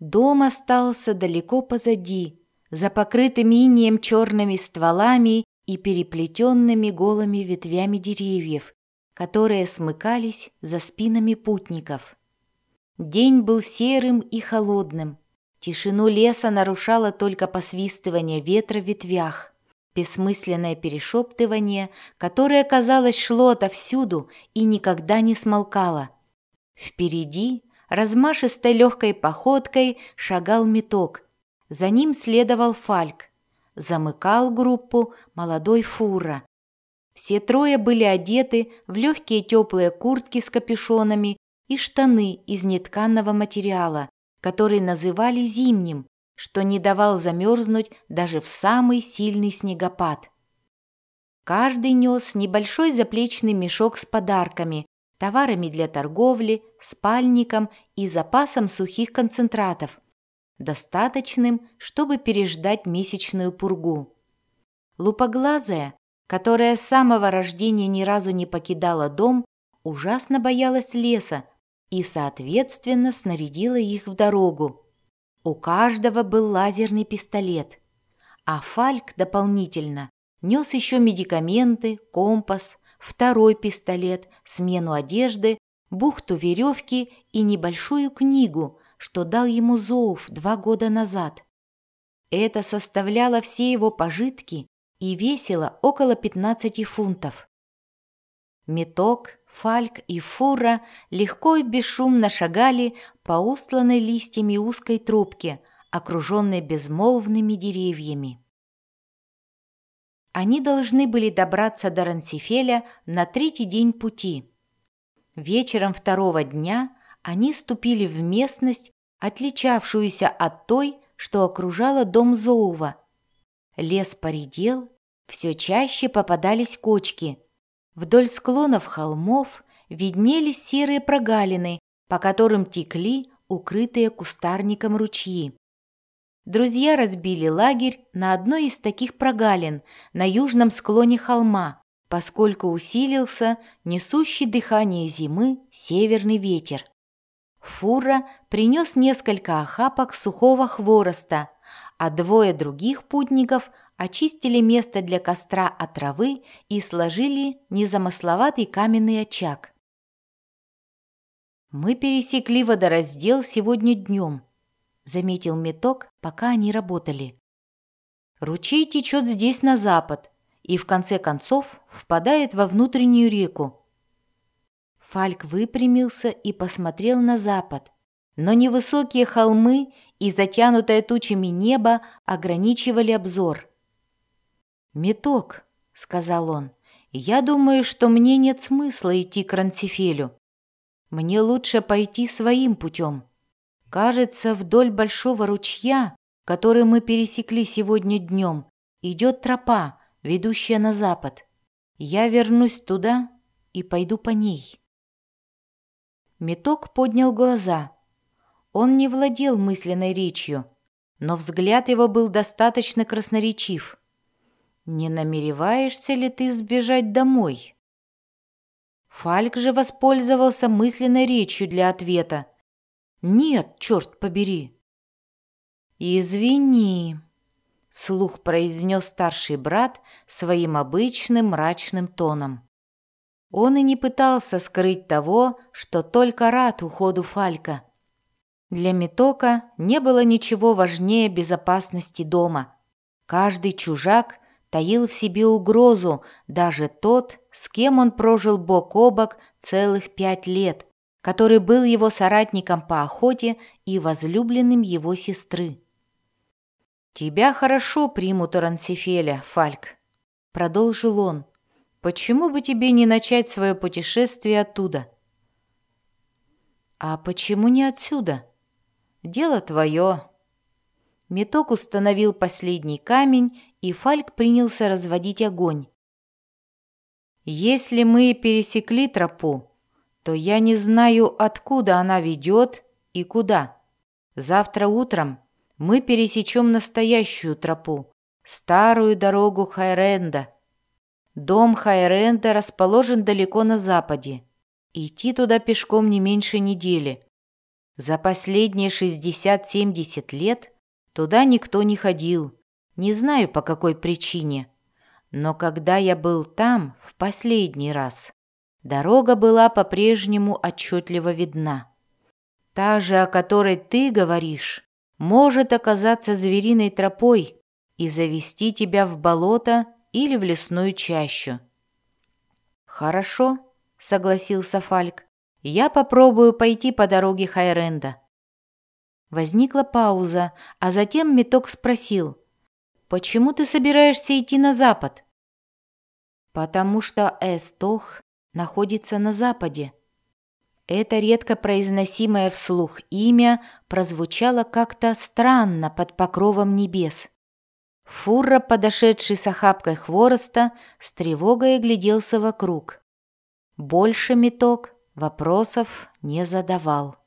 Дом остался далеко позади, за покрытыми инеем черными стволами и переплетенными голыми ветвями деревьев, которые смыкались за спинами путников. День был серым и холодным. Тишину леса нарушало только посвистывание ветра в ветвях, бессмысленное перешептывание, которое, казалось, шло отовсюду и никогда не смолкало. Впереди, размашистой легкой походкой, шагал меток. За ним следовал Фальк. Замыкал группу молодой фура. Все трое были одеты в легкие теплые куртки с капюшонами и штаны из нетканного материала, который называли зимним, что не давал замерзнуть даже в самый сильный снегопад. Каждый нес небольшой заплечный мешок с подарками, товарами для торговли, спальником и запасом сухих концентратов, достаточным, чтобы переждать месячную пургу. Лупоглазая, которая с самого рождения ни разу не покидала дом, ужасно боялась леса и, соответственно, снарядила их в дорогу. У каждого был лазерный пистолет, а Фальк дополнительно нес еще медикаменты, компас, второй пистолет, смену одежды, бухту веревки и небольшую книгу, что дал ему Зоуф два года назад. Это составляло все его пожитки и весило около 15 фунтов. Меток, Фальк и Фура легко и бесшумно шагали по устланной листьями узкой трубке, окруженной безмолвными деревьями. Они должны были добраться до Рансифеля на третий день пути. Вечером второго дня они ступили в местность, отличавшуюся от той, что окружала дом Зоува. Лес поредел, все чаще попадались кочки – Вдоль склонов холмов виднелись серые прогалины, по которым текли укрытые кустарником ручьи. Друзья разбили лагерь на одной из таких прогалин на южном склоне холма, поскольку усилился несущий дыхание зимы северный ветер. Фура принес несколько охапок сухого хвороста, а двое других путников очистили место для костра от травы и сложили незамысловатый каменный очаг. «Мы пересекли водораздел сегодня днем», — заметил Меток, пока они работали. «Ручей течет здесь на запад и в конце концов впадает во внутреннюю реку». Фальк выпрямился и посмотрел на запад, но невысокие холмы и затянутое тучами небо ограничивали обзор. «Меток», — сказал он, — «я думаю, что мне нет смысла идти к Ранцифелю. Мне лучше пойти своим путем. Кажется, вдоль большого ручья, который мы пересекли сегодня днем, идет тропа, ведущая на запад. Я вернусь туда и пойду по ней». Меток поднял глаза. Он не владел мысленной речью, но взгляд его был достаточно красноречив. Не намереваешься ли ты сбежать домой? Фальк же воспользовался мысленной речью для ответа. Нет, черт побери. Извини, вслух произнес старший брат своим обычным мрачным тоном. Он и не пытался скрыть того, что только рад уходу Фалька. Для Митока не было ничего важнее безопасности дома. Каждый чужак таил в себе угрозу даже тот, с кем он прожил бок о бок целых пять лет, который был его соратником по охоте и возлюбленным его сестры. «Тебя хорошо примут у Рансифеля, Фальк», — продолжил он. «Почему бы тебе не начать свое путешествие оттуда?» «А почему не отсюда?» «Дело твое», Меток установил последний камень, и Фальк принялся разводить огонь. «Если мы пересекли тропу, то я не знаю, откуда она ведет и куда. Завтра утром мы пересечем настоящую тропу, старую дорогу Хайренда. Дом Хайренда расположен далеко на западе. Идти туда пешком не меньше недели. За последние 60-70 лет туда никто не ходил, не знаю по какой причине. Но когда я был там в последний раз, дорога была по-прежнему отчетливо видна. Та же, о которой ты говоришь, может оказаться звериной тропой и завести тебя в болото или в лесную чащу. «Хорошо», — согласился Фальк. «Я попробую пойти по дороге Хайренда». Возникла пауза, а затем Меток спросил. «Почему ты собираешься идти на запад?» «Потому что Эстох находится на западе». Это редко произносимое вслух имя прозвучало как-то странно под покровом небес. Фурра, подошедший с охапкой хвороста, с тревогой огляделся вокруг. Больше меток вопросов не задавал.